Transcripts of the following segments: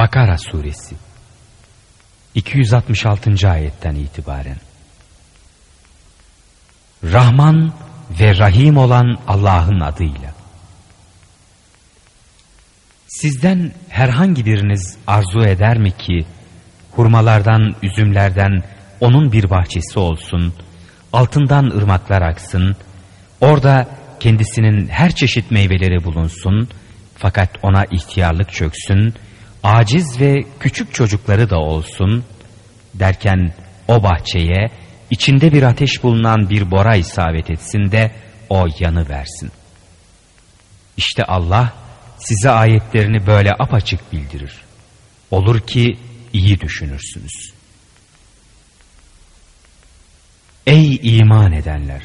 Bakara Suresi 266. ayetten itibaren Rahman ve Rahim olan Allah'ın adıyla Sizden herhangi biriniz arzu eder mi ki hurmalardan, üzümlerden onun bir bahçesi olsun, altından ırmaklar aksın, orada kendisinin her çeşit meyveleri bulunsun, fakat ona ihtiyarlık çöksün, aciz ve küçük çocukları da olsun, derken o bahçeye içinde bir ateş bulunan bir bora isabet etsin de o yanı versin. İşte Allah size ayetlerini böyle apaçık bildirir. Olur ki iyi düşünürsünüz. Ey iman edenler!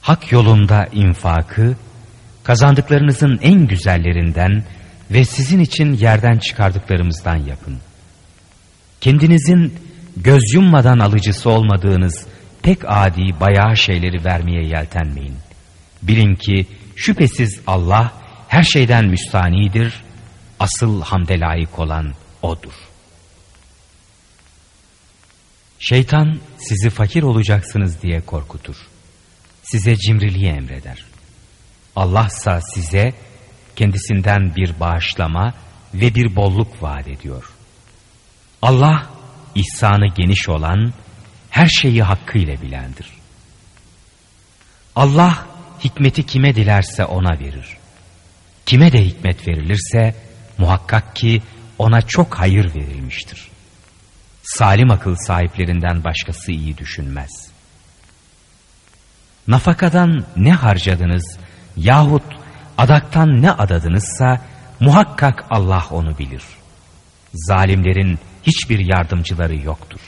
Hak yolunda infakı, kazandıklarınızın en güzellerinden ve sizin için yerden çıkardıklarımızdan yapın. Kendinizin göz yummadan alıcısı olmadığınız pek adi bayağı şeyleri vermeye yeltenmeyin. Bilin ki şüphesiz Allah her şeyden müstanidir, asıl hamde layık olan O'dur. Şeytan sizi fakir olacaksınız diye korkutur. Size cimriliği emreder. Allah ise size kendisinden bir bağışlama ve bir bolluk vaat ediyor. Allah ihsanı geniş olan, her şeyi hakkıyla bilendir. Allah hikmeti kime dilerse ona verir. Kime de hikmet verilirse muhakkak ki ona çok hayır verilmiştir. Salim akıl sahiplerinden başkası iyi düşünmez. Nafakadan ne harcadınız yahut adaktan ne adadınızsa muhakkak Allah onu bilir. Zalimlerin hiçbir yardımcıları yoktur.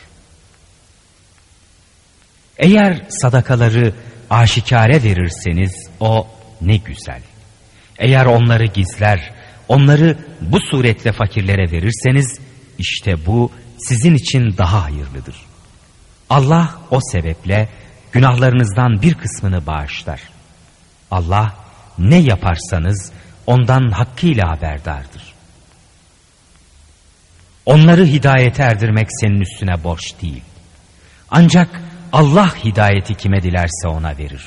Eğer sadakaları aşikare verirseniz o ne güzel. Eğer onları gizler, onları bu suretle fakirlere verirseniz işte bu sizin için daha hayırlıdır. Allah o sebeple günahlarınızdan bir kısmını bağışlar. Allah ne yaparsanız ondan hakkıyla haberdardır. Onları hidayete erdirmek senin üstüne borç değil. Ancak Allah hidayeti kime dilerse ona verir.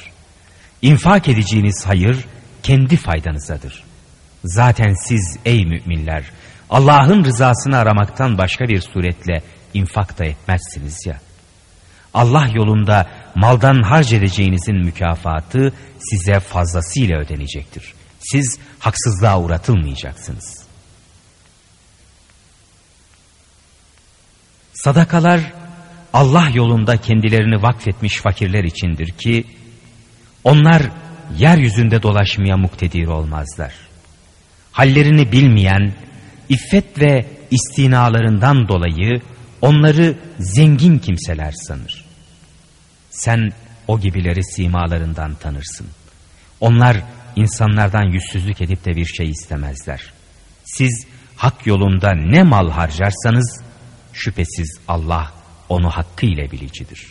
İnfak edeceğiniz hayır kendi faydanızadır. Zaten siz ey müminler Allah'ın rızasını aramaktan başka bir suretle infak da etmezsiniz ya. Allah yolunda maldan harc edeceğinizin mükafatı size fazlasıyla ödenecektir. Siz haksızlığa uğratılmayacaksınız. Sadakalar Allah yolunda kendilerini vakfetmiş fakirler içindir ki onlar yeryüzünde dolaşmaya muktedir olmazlar. Hallerini bilmeyen, iffet ve istinalarından dolayı onları zengin kimseler sanır. Sen o gibileri simalarından tanırsın. Onlar insanlardan yüzsüzlük edip de bir şey istemezler. Siz hak yolunda ne mal harcarsanız şüphesiz Allah onu hakkıyla bilicidir.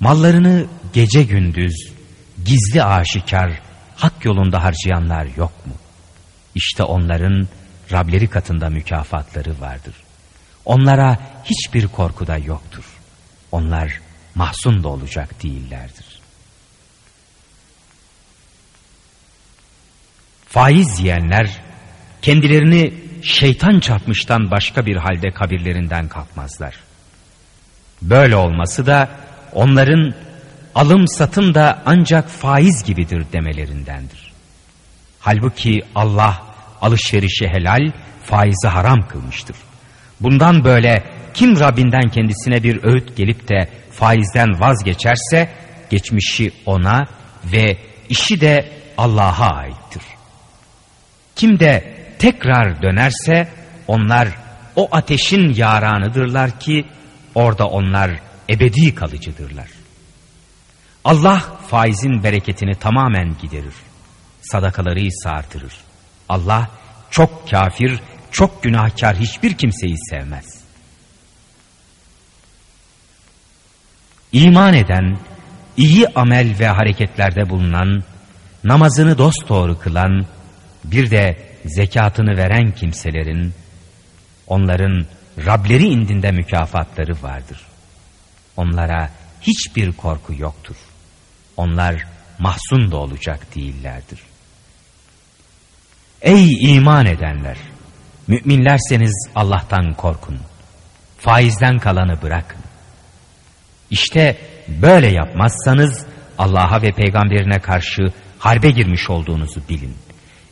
Mallarını gece gündüz gizli aşikar hak yolunda harcayanlar yok mu? İşte onların Rableri katında mükafatları vardır. Onlara hiçbir korku da yoktur. Onlar mahzun da olacak değillerdir. Faiz yiyenler kendilerini şeytan çarpmıştan başka bir halde kabirlerinden kalkmazlar. Böyle olması da onların alım satım da ancak faiz gibidir demelerindendir. Halbuki Allah alışverişi helal, faizi haram kılmıştır. Bundan böyle kim Rabbinden kendisine bir öğüt gelip de faizden vazgeçerse geçmişi ona ve işi de Allah'a aittir. Kim de tekrar dönerse onlar o ateşin yaranıdırlar ki orada onlar ebedi kalıcıdırlar. Allah faizin bereketini tamamen giderir. Sadakaları ise artırır. Allah çok kafir, çok günahkar hiçbir kimseyi sevmez. İman eden, iyi amel ve hareketlerde bulunan, namazını dosdoğru kılan, bir de zekatını veren kimselerin, onların Rableri indinde mükafatları vardır. Onlara hiçbir korku yoktur. Onlar mahzun da olacak değillerdir. Ey iman edenler! Müminlerseniz Allah'tan korkun. Faizden kalanı bırakın. İşte böyle yapmazsanız Allah'a ve peygamberine karşı harbe girmiş olduğunuzu bilin.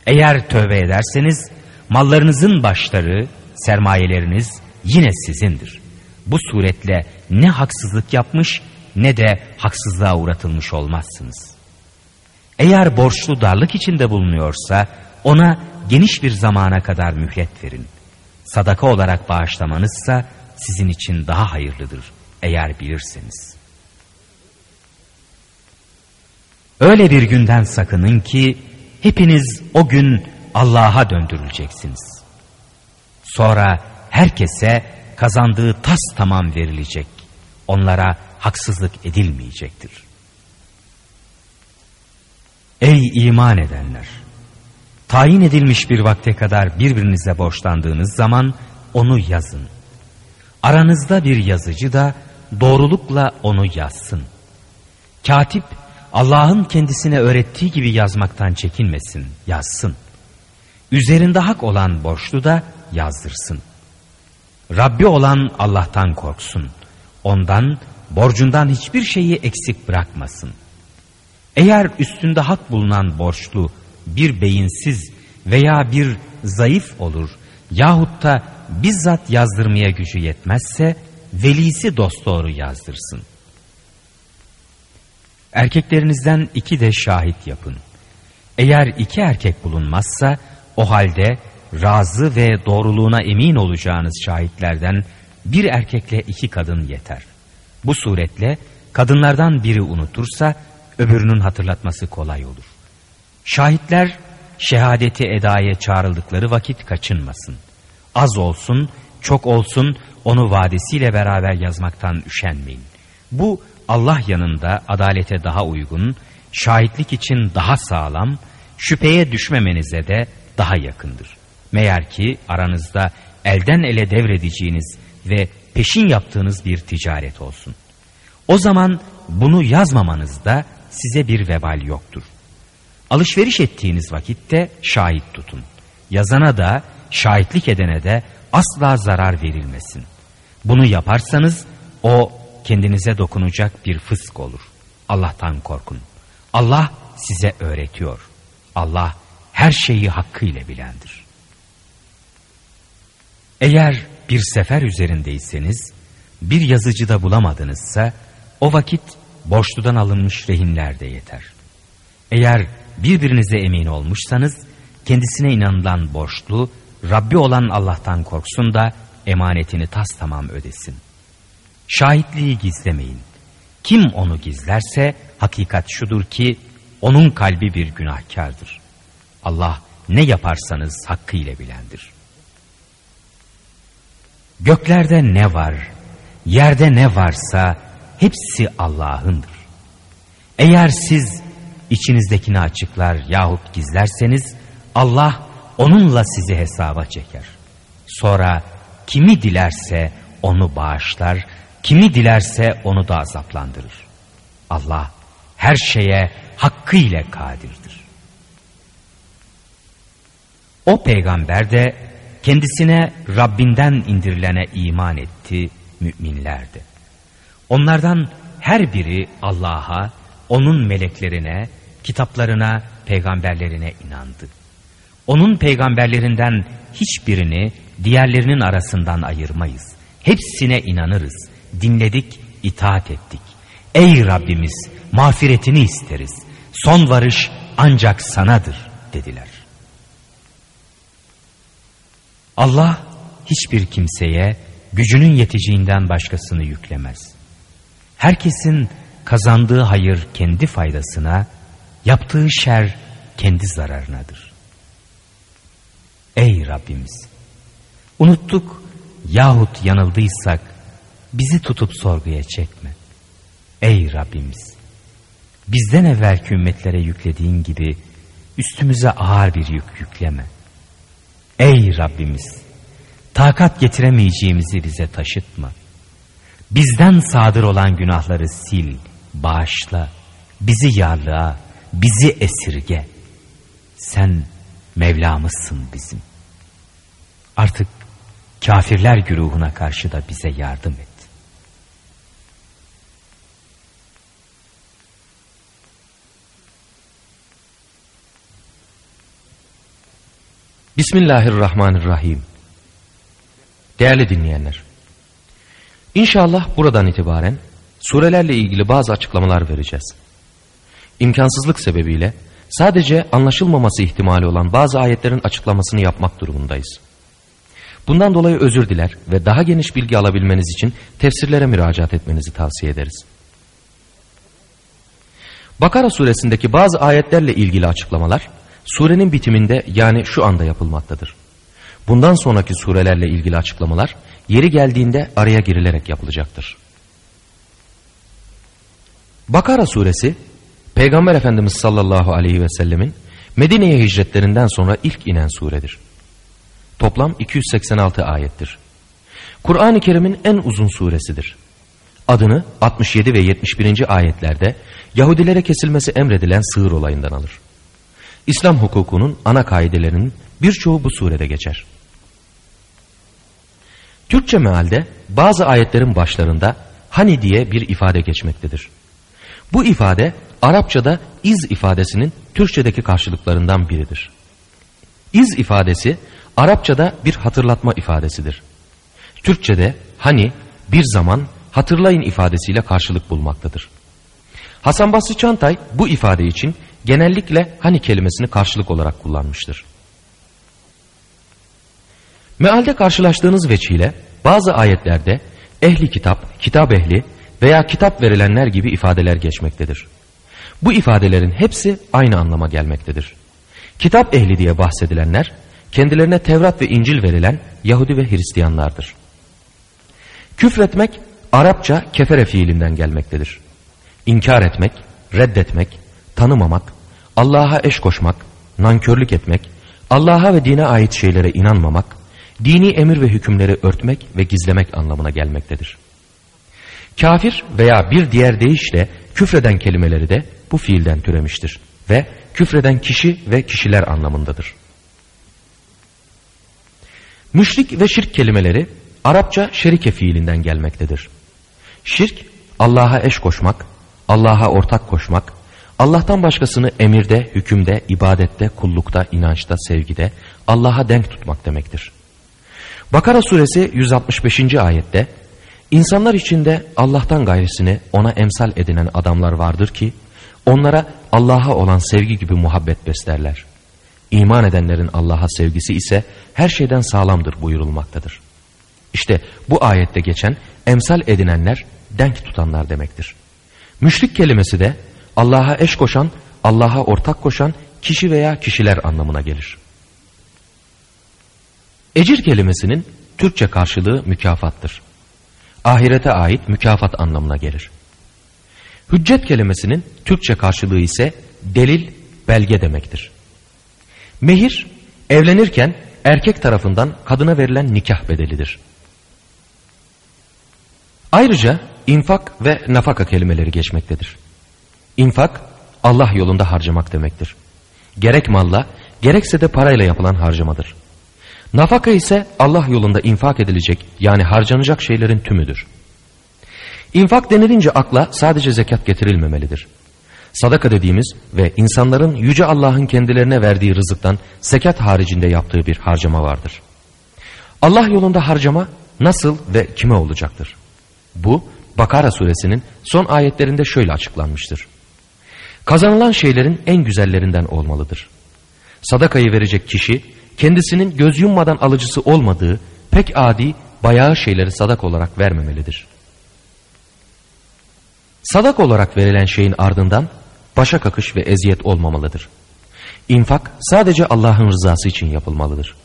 Eğer tövbe ederseniz mallarınızın başları, sermayeleriniz yine sizindir. Bu suretle ne haksızlık yapmış ne de haksızlığa uğratılmış olmazsınız. Eğer borçlu darlık içinde bulunuyorsa ona geniş bir zamana kadar mühlet verin. Sadaka olarak bağışlamanızsa sizin için daha hayırlıdır eğer bilirseniz. Öyle bir günden sakının ki hepiniz o gün Allah'a döndürüleceksiniz. Sonra herkese kazandığı tas tamam verilecek. Onlara haksızlık edilmeyecektir. Ey iman edenler! Tayin edilmiş bir vakte kadar birbirinize borçlandığınız zaman onu yazın. Aranızda bir yazıcı da doğrulukla onu yazsın. Katip Allah'ın kendisine öğrettiği gibi yazmaktan çekinmesin, yazsın. Üzerinde hak olan borçlu da yazdırsın. Rabbi olan Allah'tan korksun. Ondan, borcundan hiçbir şeyi eksik bırakmasın. Eğer üstünde hak bulunan borçlu bir beyinsiz veya bir zayıf olur yahut da bizzat yazdırmaya gücü yetmezse velisi dosdoğru yazdırsın. Erkeklerinizden iki de şahit yapın. Eğer iki erkek bulunmazsa o halde razı ve doğruluğuna emin olacağınız şahitlerden bir erkekle iki kadın yeter. Bu suretle kadınlardan biri unutursa öbürünün hatırlatması kolay olur. Şahitler şehadeti edaya çağrıldıkları vakit kaçınmasın. Az olsun, çok olsun onu vadesiyle beraber yazmaktan üşenmeyin. Bu Allah yanında adalete daha uygun, şahitlik için daha sağlam, şüpheye düşmemenize de daha yakındır. Meğer ki aranızda elden ele devredeceğiniz ve peşin yaptığınız bir ticaret olsun. O zaman bunu yazmamanızda size bir vebal yoktur. Alışveriş ettiğiniz vakitte şahit tutun. Yazana da şahitlik edene de asla zarar verilmesin. Bunu yaparsanız o kendinize dokunacak bir fısk olur. Allah'tan korkun. Allah size öğretiyor. Allah her şeyi hakkıyla bilendir. Eğer bir sefer üzerindeyseniz, bir yazıcı da bulamadınızsa, o vakit borçludan alınmış rehinler de yeter. Eğer birbirinize emin olmuşsanız, kendisine inanılan borçlu, Rabbi olan Allah'tan korksun da emanetini tas tamam ödesin. Şahitliği gizlemeyin. Kim onu gizlerse hakikat şudur ki onun kalbi bir günahkardır. Allah ne yaparsanız hakkıyla bilendir. Göklerde ne var, yerde ne varsa hepsi Allah'ındır. Eğer siz içinizdekini açıklar yahut gizlerseniz Allah onunla sizi hesaba çeker. Sonra kimi dilerse onu bağışlar, kimi dilerse onu da azaplandırır. Allah her şeye hakkıyla kadirdir. O peygamber de kendisine Rabbinden indirilene iman etti müminlerdi. Onlardan her biri Allah'a, onun meleklerine, kitaplarına, peygamberlerine inandı. Onun peygamberlerinden hiçbirini diğerlerinin arasından ayırmayız. Hepsine inanırız. Dinledik, itaat ettik. Ey Rabbimiz mağfiretini isteriz. Son varış ancak sanadır dediler. Allah hiçbir kimseye gücünün yeteceğinden başkasını yüklemez. Herkesin kazandığı hayır kendi faydasına, yaptığı şer kendi zararınadır. Ey Rabbimiz! Unuttuk yahut yanıldıysak bizi tutup sorguya çekme. Ey Rabbimiz! Bizden evvelki ümmetlere yüklediğin gibi üstümüze ağır bir yük yükleme. Ey Rabbimiz! Takat getiremeyeceğimizi bize taşıtma. Bizden sadır olan günahları sil, bağışla. Bizi yarlığa, bizi esirge. Sen Mevlamızsın bizim. Artık kafirler güruhuna karşı da bize yardım et. Bismillahirrahmanirrahim. Değerli dinleyenler. İnşallah buradan itibaren surelerle ilgili bazı açıklamalar vereceğiz. İmkansızlık sebebiyle sadece anlaşılmaması ihtimali olan bazı ayetlerin açıklamasını yapmak durumundayız. Bundan dolayı özür diler ve daha geniş bilgi alabilmeniz için tefsirlere müracaat etmenizi tavsiye ederiz. Bakara suresindeki bazı ayetlerle ilgili açıklamalar surenin bitiminde yani şu anda yapılmaktadır. Bundan sonraki surelerle ilgili açıklamalar yeri geldiğinde araya girilerek yapılacaktır. Bakara suresi Peygamber Efendimiz sallallahu aleyhi ve sellemin Medine'ye hicretlerinden sonra ilk inen suredir. Toplam 286 ayettir. Kur'an-ı Kerim'in en uzun suresidir. Adını 67 ve 71. ayetlerde Yahudilere kesilmesi emredilen sığır olayından alır. İslam hukukunun ana kaidelerinin birçoğu bu surede geçer. Türkçe mealde bazı ayetlerin başlarında hani diye bir ifade geçmektedir. Bu ifade Arapçada iz ifadesinin Türkçedeki karşılıklarından biridir. İz ifadesi Arapçada bir hatırlatma ifadesidir. Türkçede hani bir zaman hatırlayın ifadesiyle karşılık bulmaktadır. Hasan Basri Çantay bu ifade için genellikle hani kelimesini karşılık olarak kullanmıştır. Mealde karşılaştığınız veçiyle bazı ayetlerde ehli kitap, kitap ehli veya kitap verilenler gibi ifadeler geçmektedir. Bu ifadelerin hepsi aynı anlama gelmektedir. Kitap ehli diye bahsedilenler kendilerine Tevrat ve İncil verilen Yahudi ve Hristiyanlardır. Küfretmek Arapça kefere fiilinden gelmektedir. İnkar etmek, reddetmek, tanımamak, Allah'a eş koşmak, nankörlük etmek, Allah'a ve dine ait şeylere inanmamak, dini emir ve hükümleri örtmek ve gizlemek anlamına gelmektedir. Kafir veya bir diğer deyişle küfreden kelimeleri de bu fiilden türemiştir ve küfreden kişi ve kişiler anlamındadır. Müşrik ve şirk kelimeleri Arapça şerike fiilinden gelmektedir. Şirk, Allah'a eş koşmak, Allah'a ortak koşmak, Allah'tan başkasını emirde, hükümde, ibadette, kullukta, inançta, sevgide Allah'a denk tutmak demektir. Bakara suresi 165. ayette insanlar içinde Allah'tan gayrisini ona emsal edinen adamlar vardır ki onlara Allah'a olan sevgi gibi muhabbet beslerler. İman edenlerin Allah'a sevgisi ise her şeyden sağlamdır buyurulmaktadır. İşte bu ayette geçen emsal edinenler denk tutanlar demektir. Müşrik kelimesi de Allah'a eş koşan, Allah'a ortak koşan kişi veya kişiler anlamına gelir. Ecir kelimesinin Türkçe karşılığı mükafattır. Ahirete ait mükafat anlamına gelir. Hüccet kelimesinin Türkçe karşılığı ise delil, belge demektir. Mehir, evlenirken erkek tarafından kadına verilen nikah bedelidir. Ayrıca infak ve nafaka kelimeleri geçmektedir. İnfak, Allah yolunda harcamak demektir. Gerek malla, gerekse de parayla yapılan harcamadır. Nafaka ise Allah yolunda infak edilecek yani harcanacak şeylerin tümüdür. İnfak denilince akla sadece zekat getirilmemelidir. Sadaka dediğimiz ve insanların Yüce Allah'ın kendilerine verdiği rızıktan zekat haricinde yaptığı bir harcama vardır. Allah yolunda harcama nasıl ve kime olacaktır? Bu Bakara suresinin son ayetlerinde şöyle açıklanmıştır. Kazanılan şeylerin en güzellerinden olmalıdır. Sadakayı verecek kişi kendisinin göz yummadan alıcısı olmadığı pek adi bayağı şeyleri sadak olarak vermemelidir. Sadak olarak verilen şeyin ardından başa kakış ve eziyet olmamalıdır. İnfak sadece Allah'ın rızası için yapılmalıdır.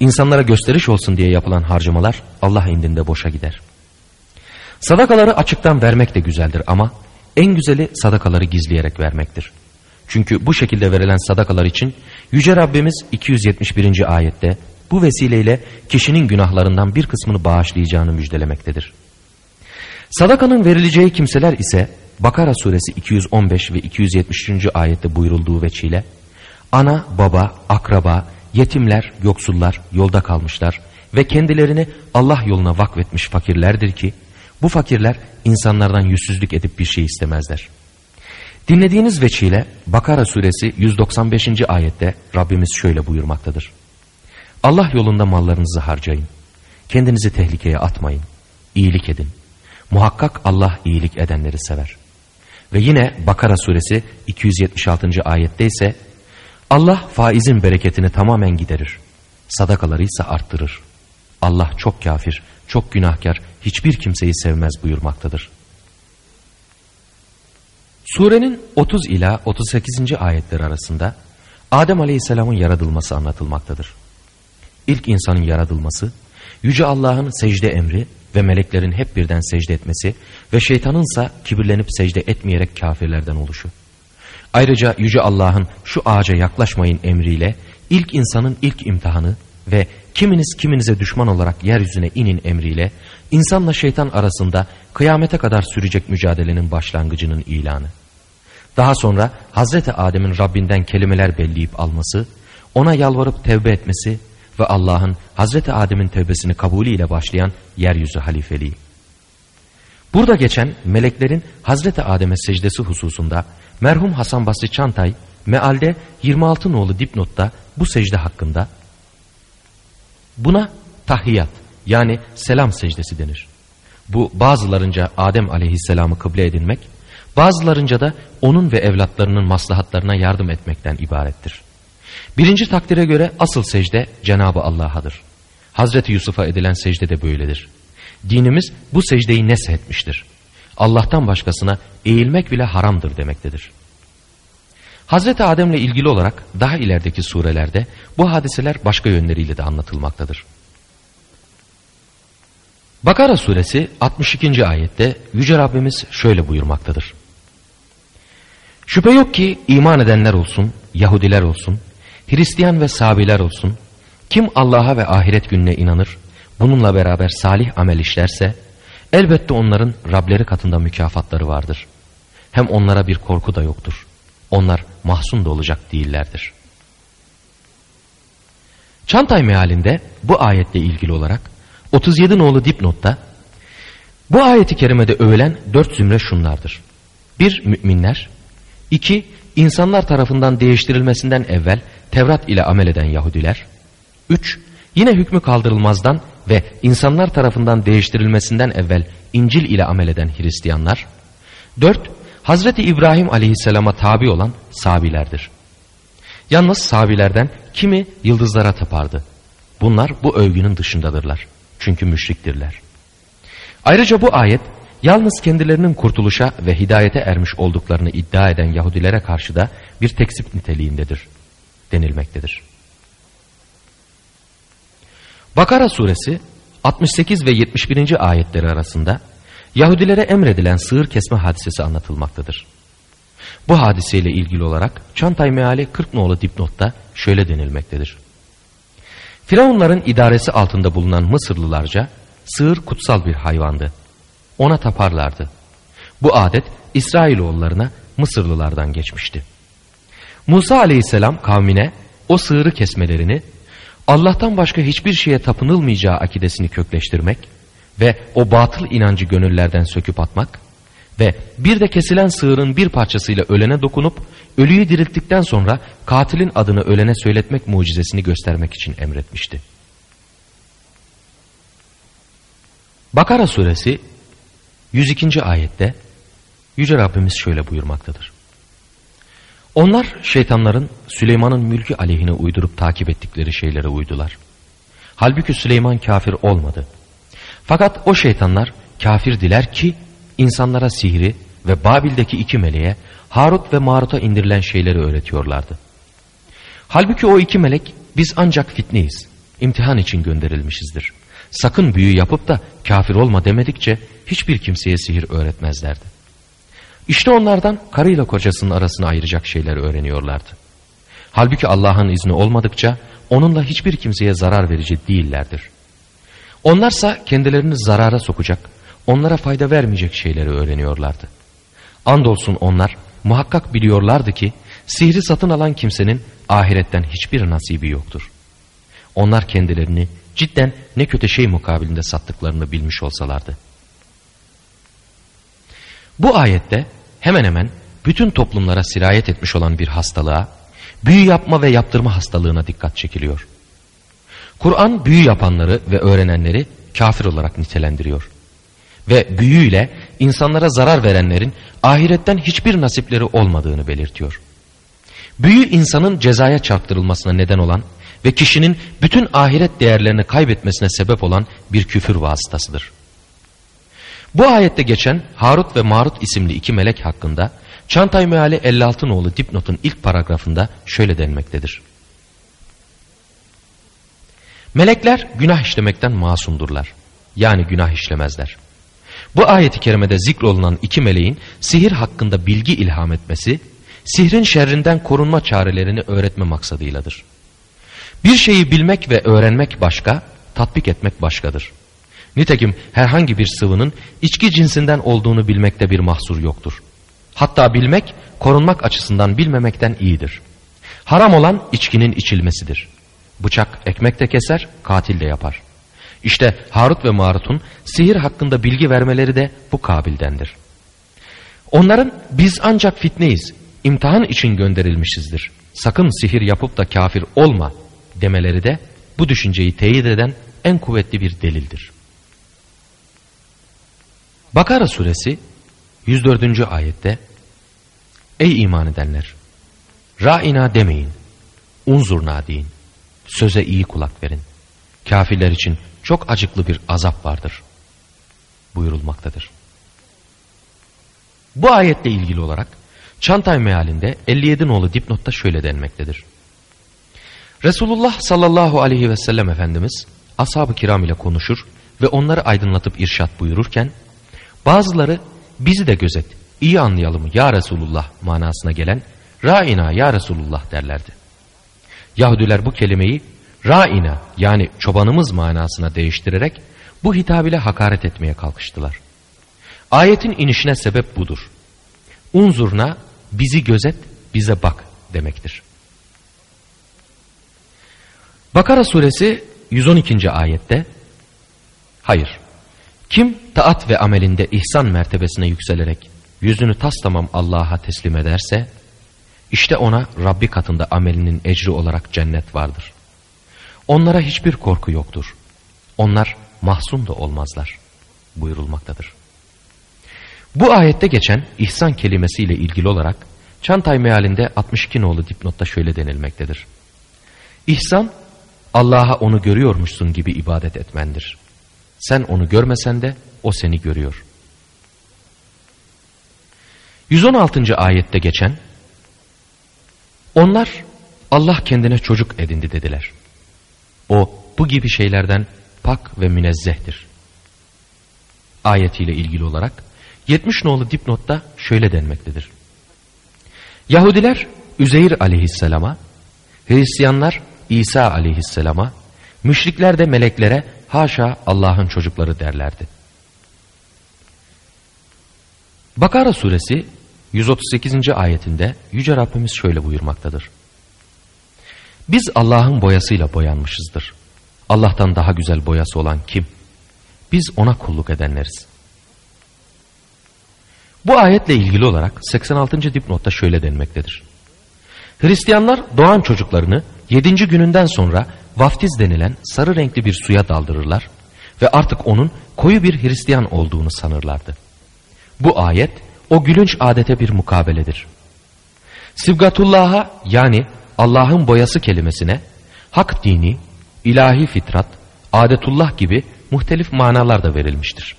İnsanlara gösteriş olsun diye yapılan harcamalar Allah indinde boşa gider. Sadakaları açıktan vermek de güzeldir ama en güzeli sadakaları gizleyerek vermektir. Çünkü bu şekilde verilen sadakalar için Yüce Rabbimiz 271. ayette bu vesileyle kişinin günahlarından bir kısmını bağışlayacağını müjdelemektedir. Sadakanın verileceği kimseler ise Bakara suresi 215 ve 273. ayette buyurulduğu veçile ana, baba, akraba, yetimler, yoksullar, yolda kalmışlar ve kendilerini Allah yoluna vakfetmiş fakirlerdir ki bu fakirler insanlardan yüzsüzlük edip bir şey istemezler. Dinlediğiniz veçile Bakara suresi 195. ayette Rabbimiz şöyle buyurmaktadır. Allah yolunda mallarınızı harcayın. Kendinizi tehlikeye atmayın. İyilik edin. Muhakkak Allah iyilik edenleri sever. Ve yine Bakara suresi 276. ayette ise Allah faizin bereketini tamamen giderir. Sadakaları ise arttırır. Allah çok kafir, çok günahkar, hiçbir kimseyi sevmez buyurmaktadır. Surenin 30 ila 38. ayetler arasında Adem Aleyhisselam'ın yaratılması anlatılmaktadır. İlk insanın yaratılması, Yüce Allah'ın secde emri ve meleklerin hep birden secde etmesi ve şeytanınsa kibirlenip secde etmeyerek kafirlerden oluşu. Ayrıca Yüce Allah'ın şu ağaca yaklaşmayın emriyle ilk insanın ilk imtihanı ve kiminiz kiminize düşman olarak yeryüzüne inin emriyle insanla şeytan arasında kıyamete kadar sürecek mücadelenin başlangıcının ilanı. Daha sonra Hazreti Adem'in Rabbinden kelimeler belleyip alması, ona yalvarıp tevbe etmesi ve Allah'ın Hazreti Adem'in tevbesini kabulüyle başlayan yeryüzü halifeliği. Burada geçen meleklerin Hazreti Adem'e secdesi hususunda merhum Hasan Basri Çantay mealde 26 nolu dipnotta bu secde hakkında buna tahiyyat yani selam secdesi denir. Bu bazılarınca Adem aleyhisselamı kıble edinmek, bazılarınca da onun ve evlatlarının maslahatlarına yardım etmekten ibarettir. Birinci takdire göre asıl secde Cenabı Allah'adır. Hazreti Yusuf'a edilen secde de böyledir. Dinimiz bu secdeyi neshetmiştir. Allah'tan başkasına eğilmek bile haramdır demektedir. Hazreti Adem'le ilgili olarak daha ilerideki surelerde bu hadiseler başka yönleriyle de anlatılmaktadır. Bakara suresi 62. ayette Yüce Rabbimiz şöyle buyurmaktadır. Şüphe yok ki iman edenler olsun, Yahudiler olsun, Hristiyan ve Sabiler olsun, kim Allah'a ve ahiret gününe inanır, bununla beraber salih amel işlerse, elbette onların Rableri katında mükafatları vardır. Hem onlara bir korku da yoktur. Onlar mahzun da olacak değillerdir. Çantay mealinde bu ayetle ilgili olarak 37 nolu dipnotta bu ayeti kerimede övülen dört zümre şunlardır. Bir müminler, iki insanlar tarafından değiştirilmesinden evvel Tevrat ile amel eden Yahudiler, üç yine hükmü kaldırılmazdan ve insanlar tarafından değiştirilmesinden evvel İncil ile amel eden Hristiyanlar, dört Hazreti İbrahim aleyhisselama tabi olan Sabilerdir. Yalnız Sabilerden kimi yıldızlara tapardı. Bunlar bu övgünün dışındadırlar. Çünkü müşriktirler. Ayrıca bu ayet yalnız kendilerinin kurtuluşa ve hidayete ermiş olduklarını iddia eden Yahudilere karşı da bir tekzip niteliğindedir denilmektedir. Bakara suresi 68 ve 71. ayetleri arasında Yahudilere emredilen sığır kesme hadisesi anlatılmaktadır. Bu hadiseyle ilgili olarak Çantay Meali 40 nolu dipnotta şöyle denilmektedir. Firavunların idaresi altında bulunan Mısırlılarca sığır kutsal bir hayvandı. Ona taparlardı. Bu adet İsrailoğullarına Mısırlılardan geçmişti. Musa aleyhisselam kavmine o sığırı kesmelerini Allah'tan başka hiçbir şeye tapınılmayacağı akidesini kökleştirmek ve o batıl inancı gönüllerden söküp atmak ve bir de kesilen sığırın bir parçasıyla ölene dokunup ölüyü dirilttikten sonra katilin adını ölene söyletmek mucizesini göstermek için emretmişti. Bakara suresi 102. ayette Yüce Rabbimiz şöyle buyurmaktadır. Onlar şeytanların Süleyman'ın mülkü aleyhine uydurup takip ettikleri şeylere uydular. Halbuki Süleyman kafir olmadı. Fakat o şeytanlar kafir diler ki insanlara sihri ve Babil'deki iki meleğe Harut ve Marut'a indirilen şeyleri öğretiyorlardı. Halbuki o iki melek biz ancak fitneyiz, imtihan için gönderilmişizdir. Sakın büyü yapıp da kafir olma demedikçe hiçbir kimseye sihir öğretmezlerdi. İşte onlardan karıyla kocasının arasını ayıracak şeyleri öğreniyorlardı. Halbuki Allah'ın izni olmadıkça onunla hiçbir kimseye zarar verici değillerdir. Onlarsa kendilerini zarara sokacak, onlara fayda vermeyecek şeyleri öğreniyorlardı. Andolsun onlar muhakkak biliyorlardı ki sihri satın alan kimsenin ahiretten hiçbir nasibi yoktur. Onlar kendilerini cidden ne kötü şey mukabilinde sattıklarını bilmiş olsalardı. Bu ayette hemen hemen bütün toplumlara sirayet etmiş olan bir hastalığa, büyü yapma ve yaptırma hastalığına dikkat çekiliyor. Kur'an büyü yapanları ve öğrenenleri kafir olarak nitelendiriyor. Ve büyüyle insanlara zarar verenlerin ahiretten hiçbir nasipleri olmadığını belirtiyor. Büyü insanın cezaya çarptırılmasına neden olan ve kişinin bütün ahiret değerlerini kaybetmesine sebep olan bir küfür vasıtasıdır. Bu ayette geçen Harut ve Marut isimli iki melek hakkında Çantay Meali 56 nolu dipnotun ilk paragrafında şöyle denmektedir. Melekler günah işlemekten masumdurlar. Yani günah işlemezler. Bu ayeti kerimede zikrolunan iki meleğin sihir hakkında bilgi ilham etmesi, sihrin şerrinden korunma çarelerini öğretme maksadıyladır. Bir şeyi bilmek ve öğrenmek başka, tatbik etmek başkadır. Nitekim herhangi bir sıvının içki cinsinden olduğunu bilmekte bir mahsur yoktur. Hatta bilmek, korunmak açısından bilmemekten iyidir. Haram olan içkinin içilmesidir. Bıçak ekmek de keser, katil de yapar. İşte Harut ve Marut'un sihir hakkında bilgi vermeleri de bu kabildendir. Onların biz ancak fitneyiz, imtihan için gönderilmişizdir. Sakın sihir yapıp da kafir olma demeleri de bu düşünceyi teyit eden en kuvvetli bir delildir. Bakara suresi 104. ayette Ey iman edenler! Ra'ina demeyin, unzurna deyin, söze iyi kulak verin. Kafirler için çok acıklı bir azap vardır buyurulmaktadır. Bu ayetle ilgili olarak Çantay mealinde 57 nolu dipnotta şöyle denmektedir. Resulullah sallallahu aleyhi ve sellem Efendimiz ashab-ı kiram ile konuşur ve onları aydınlatıp irşat buyururken bazıları bizi de gözet iyi anlayalım ya Resulullah manasına gelen Ra'ina ya Resulullah derlerdi. Yahudiler bu kelimeyi Ra'ina yani çobanımız manasına değiştirerek bu hitap ile hakaret etmeye kalkıştılar. Ayetin inişine sebep budur. Unzurna bizi gözet bize bak demektir. Bakara suresi 112. ayette Hayır, kim taat ve amelinde ihsan mertebesine yükselerek yüzünü tas tamam Allah'a teslim ederse, işte ona Rabbi katında amelinin ecri olarak cennet vardır. Onlara hiçbir korku yoktur. Onlar mahzun da olmazlar buyurulmaktadır. Bu ayette geçen ihsan kelimesiyle ilgili olarak Çantay mealinde 62 nolu dipnotta şöyle denilmektedir. İhsan Allah'a onu görüyormuşsun gibi ibadet etmendir. Sen onu görmesen de o seni görüyor. 116. ayette geçen Onlar Allah kendine çocuk edindi dediler. O bu gibi şeylerden pak ve münezzehtir. Ayetiyle ilgili olarak 70 nolu dipnotta şöyle denmektedir. Yahudiler Üzeyir aleyhisselama, Hristiyanlar İsa aleyhisselama, müşrikler de meleklere haşa Allah'ın çocukları derlerdi. Bakara suresi 138. ayetinde Yüce Rabbimiz şöyle buyurmaktadır. Biz Allah'ın boyasıyla boyanmışızdır. Allah'tan daha güzel boyası olan kim? Biz ona kulluk edenleriz. Bu ayetle ilgili olarak 86. dipnotta şöyle denmektedir. Hristiyanlar doğan çocuklarını 7. gününden sonra vaftiz denilen sarı renkli bir suya daldırırlar ve artık onun koyu bir Hristiyan olduğunu sanırlardı. Bu ayet o gülünç adete bir mukabeledir. Sivgatullah'a yani Allah'ın boyası kelimesine hak dini, ilahi fitrat, adetullah gibi muhtelif manalar da verilmiştir.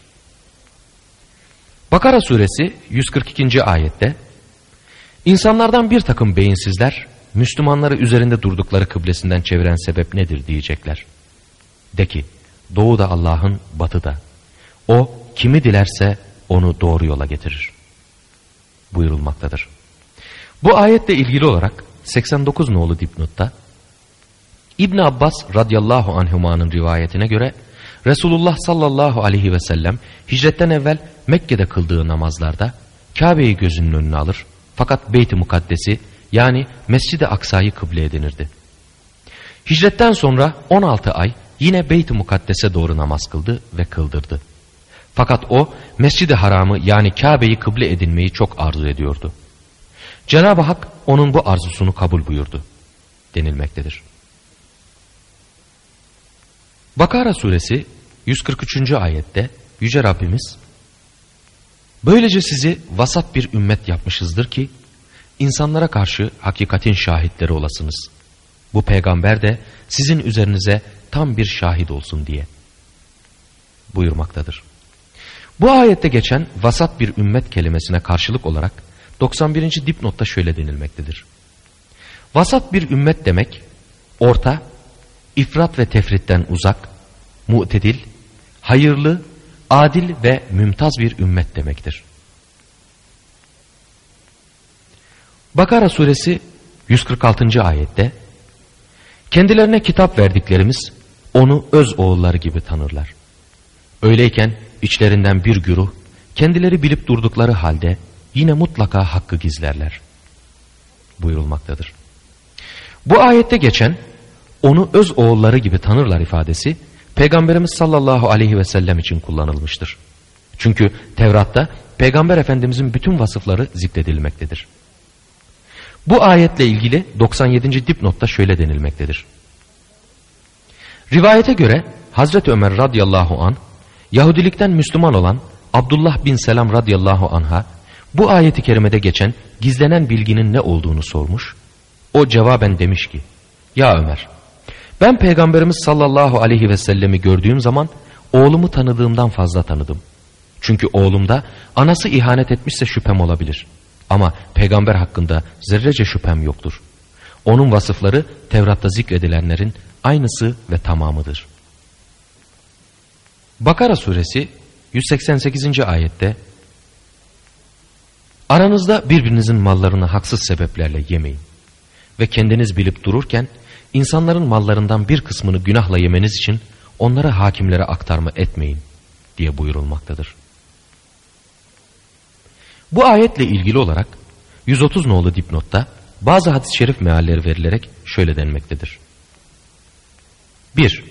Bakara suresi 142. ayette İnsanlardan bir takım beyinsizler Müslümanları üzerinde durdukları kıblesinden çeviren sebep nedir diyecekler. De ki doğu da Allah'ın batı da. O kimi dilerse onu doğru yola getirir. buyurulmaktadır. Bu ayetle ilgili olarak 89 nolu dipnotta İbn Abbas radıyallahu anhuma'nın rivayetine göre Resulullah sallallahu aleyhi ve sellem hicretten evvel Mekke'de kıldığı namazlarda Kabe'yi gözünün önüne alır fakat Beyt-i Mukaddes'i yani Mescid-i Aksa'yı kıble edinirdi. Hicretten sonra 16 ay yine Beyt-i Mukaddes'e doğru namaz kıldı ve kıldırdı. Fakat o Mescid-i Haram'ı yani Kabe'yi kıble edinmeyi çok arzu ediyordu. Cenab-ı Hak onun bu arzusunu kabul buyurdu denilmektedir. Bakara suresi 143. ayette Yüce Rabbimiz Böylece sizi vasat bir ümmet yapmışızdır ki insanlara karşı hakikatin şahitleri olasınız. Bu peygamber de sizin üzerinize tam bir şahit olsun diye buyurmaktadır. Bu ayette geçen vasat bir ümmet kelimesine karşılık olarak 91. dipnotta şöyle denilmektedir. Vasat bir ümmet demek orta, ifrat ve tefritten uzak, mu'tedil, hayırlı, adil ve mümtaz bir ümmet demektir. Bakara suresi 146. ayette Kendilerine kitap verdiklerimiz onu öz oğulları gibi tanırlar. Öyleyken içlerinden bir güruh kendileri bilip durdukları halde yine mutlaka hakkı gizlerler buyurulmaktadır. Bu ayette geçen onu öz oğulları gibi tanırlar ifadesi Peygamberimiz sallallahu aleyhi ve sellem için kullanılmıştır. Çünkü Tevrat'ta Peygamber Efendimizin bütün vasıfları zikredilmektedir. Bu ayetle ilgili 97. dipnotta şöyle denilmektedir. Rivayete göre Hazreti Ömer radıyallahu an Yahudilikten Müslüman olan Abdullah bin Selam radıyallahu anha bu ayeti kerimede geçen gizlenen bilginin ne olduğunu sormuş. O cevaben demiş ki Ya Ömer ben peygamberimiz sallallahu aleyhi ve sellemi gördüğüm zaman oğlumu tanıdığımdan fazla tanıdım. Çünkü oğlumda anası ihanet etmişse şüphem olabilir. Ama peygamber hakkında zerrece şüphem yoktur. Onun vasıfları Tevrat'ta zikredilenlerin aynısı ve tamamıdır. Bakara suresi 188. ayette Aranızda birbirinizin mallarını haksız sebeplerle yemeyin ve kendiniz bilip dururken insanların mallarından bir kısmını günahla yemeniz için onları hakimlere aktarma etmeyin diye buyurulmaktadır. Bu ayetle ilgili olarak 130 nolu dipnotta bazı hadis-i şerif mealleri verilerek şöyle denmektedir. 1.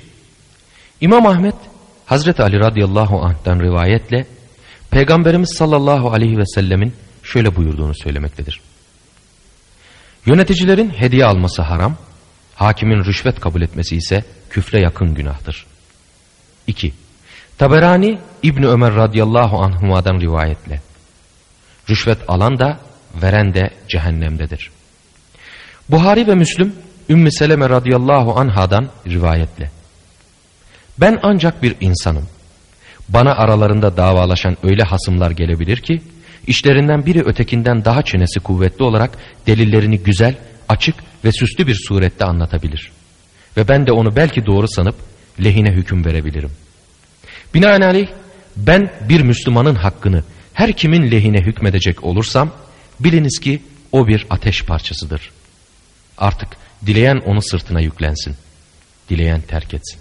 İmam Ahmet Hazreti Ali radıyallahu anh'tan rivayetle Peygamberimiz sallallahu aleyhi ve sellemin şöyle buyurduğunu söylemektedir. Yöneticilerin hediye alması haram, hakimin rüşvet kabul etmesi ise küfre yakın günahtır. 2. Taberani İbni Ömer radıyallahu anhuma'dan rivayetle Rüşvet alan da veren de cehennemdedir. Buhari ve Müslüm Ümmü Seleme radıyallahu anhadan rivayetle. Ben ancak bir insanım. Bana aralarında davalaşan öyle hasımlar gelebilir ki, işlerinden biri ötekinden daha çenesi kuvvetli olarak delillerini güzel, açık ve süslü bir surette anlatabilir. Ve ben de onu belki doğru sanıp lehine hüküm verebilirim. Binaenaleyh ben bir Müslümanın hakkını her kimin lehine hükmedecek olursam biliniz ki o bir ateş parçasıdır. Artık dileyen onu sırtına yüklensin, dileyen terk etsin.